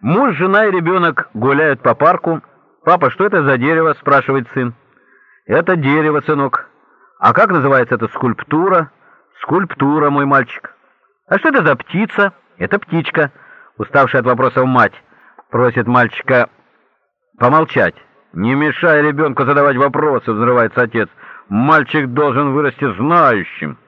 Муж, жена и ребенок гуляют по парку. «Папа, что это за дерево?» — спрашивает сын. «Это дерево, сынок. А как называется эта скульптура?» «Скульптура, мой мальчик». «А что это за птица?» «Это птичка», — уставшая от вопросов мать, просит мальчика помолчать. «Не мешай ребенку задавать вопросы», — взрывается отец. «Мальчик должен вырасти знающим».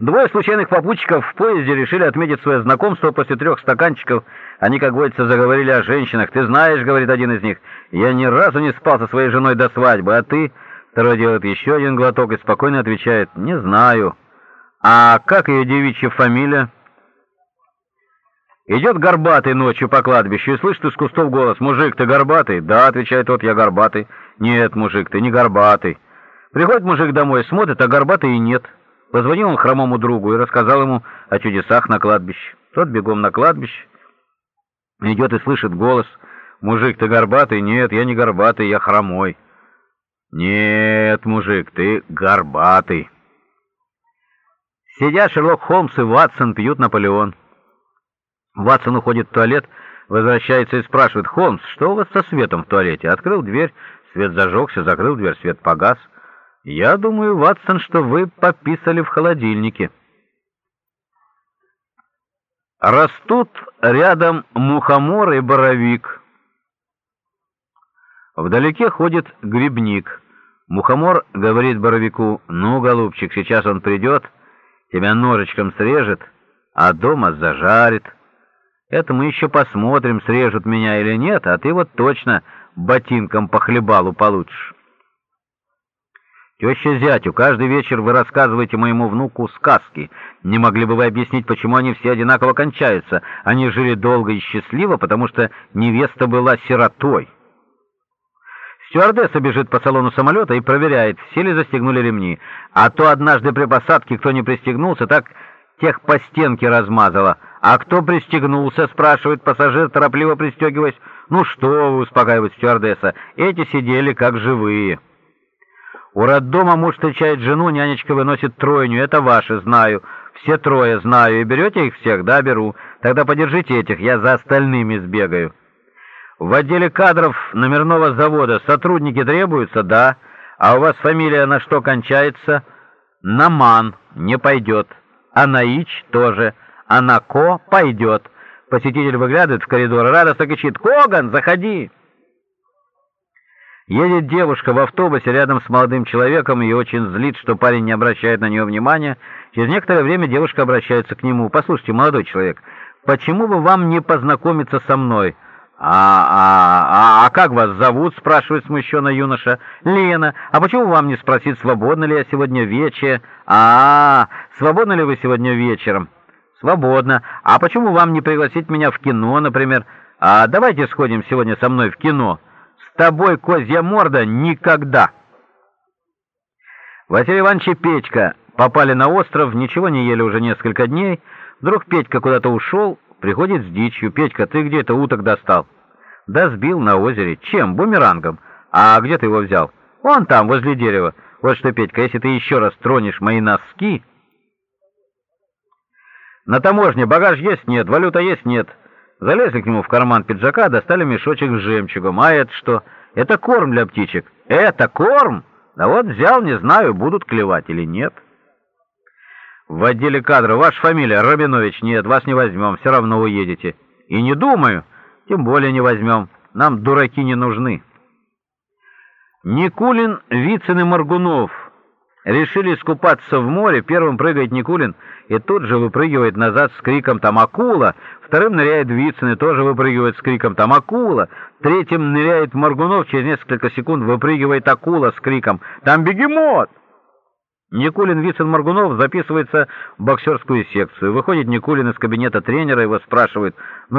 Двое случайных попутчиков в поезде решили отметить свое знакомство после трех стаканчиков. Они, как говорится, заговорили о женщинах. «Ты знаешь, — говорит один из них, — я ни разу не спал со своей женой до свадьбы, а ты...» Второй делает еще один глоток и спокойно отвечает, «Не знаю». «А как ее девичья фамилия?» Идет горбатый ночью по кладбищу и слышит из кустов голос, «Мужик, ты горбатый?» «Да», — отвечает тот, — «я горбатый». «Нет, мужик, ты не горбатый». Приходит мужик домой, смотрит, а горбатый и нет. Позвонил он хромому другу и рассказал ему о чудесах на кладбище. Тот бегом на кладбище. Идет и слышит голос. «Мужик, ты горбатый?» «Нет, я не горбатый, я хромой». «Нет, мужик, ты горбатый». Сидя, Шерлок Холмс и Ватсон пьют Наполеон. Ватсон уходит в туалет, возвращается и спрашивает, «Холмс, что у вас со светом в туалете?» Открыл дверь, свет зажегся, закрыл дверь, свет погас. «Я думаю, Ватсон, что вы пописали в холодильнике». Растут рядом мухомор и боровик. Вдалеке ходит грибник. Мухомор говорит боровику, «Ну, голубчик, сейчас он придет, тебя ножичком срежет, а дома зажарит. Это мы еще посмотрим, срежут меня или нет, а ты вот точно ботинком по хлебалу получишь». «Теща зятю, каждый вечер вы рассказываете моему внуку сказки. Не могли бы вы объяснить, почему они все одинаково кончаются? Они жили долго и счастливо, потому что невеста была сиротой». Стюардесса бежит по салону самолета и проверяет, все ли застегнули ремни. А то однажды при посадке кто не пристегнулся, так тех по стенке размазало. «А кто пристегнулся?» — спрашивает пассажир, торопливо пристегиваясь. «Ну что вы», — успокаивает стюардесса, — «эти сидели как живые». У роддома муж встречает жену, нянечка выносит тройню. Это ваши, знаю. Все трое знаю. И берете их всех? Да, беру. Тогда подержите этих, я за остальными сбегаю. В отделе кадров номерного завода сотрудники требуются? Да. А у вас фамилия на что кончается? Наман. Не пойдет. А Наич тоже. А Нако пойдет. Посетитель выглядывает в коридор радостно кричит «Коган, заходи!» Едет девушка в автобусе рядом с молодым человеком и очень злит, что парень не обращает на нее внимания. Через некоторое время девушка обращается к нему. «Послушайте, молодой человек, почему бы вам не познакомиться со мной?» «А, а, а, а как вас зовут?» — спрашивает смущенно юноша. «Лена. А почему вам не спросить, свободно ли я сегодня вечер?» «А, -а, -а свободно ли вы сегодня вечером?» «Свободно. А почему вам не пригласить меня в кино, например?» «А давайте сходим сегодня со мной в кино» тобой, козья морда, никогда!» Василий Иванович и Петька попали на остров, ничего не ели уже несколько дней. Вдруг Петька куда-то ушел, приходит с дичью. «Петька, ты где это уток достал?» «Да сбил на озере. Чем? Бумерангом. А где ты его взял?» «Вон там, возле дерева. Вот что, Петька, если ты еще раз тронешь мои носки...» «На таможне багаж есть? Нет. Валюта есть? Нет. Залезли к нему в карман пиджака, достали мешочек с жемчугом. А это что? Это корм для птичек. Это корм? Да вот взял, не знаю, будут клевать или нет. В отделе кадров ваша фамилия Рабинович. Нет, вас не возьмем, все равно уедете. И не думаю, тем более не возьмем. Нам дураки не нужны. Никулин, Вицин и Моргунов решили искупаться в море. Первым прыгает Никулин и тут же выпрыгивает назад с криком «Там акула!» Вторым ныряет Вицин и тоже выпрыгивает с криком «Там акула!» Третьим ныряет Моргунов, через несколько секунд выпрыгивает акула с криком «Там бегемот!» Никулин, Вицин, Моргунов записывается в боксерскую секцию. Выходит Никулин из кабинета тренера, его спрашивают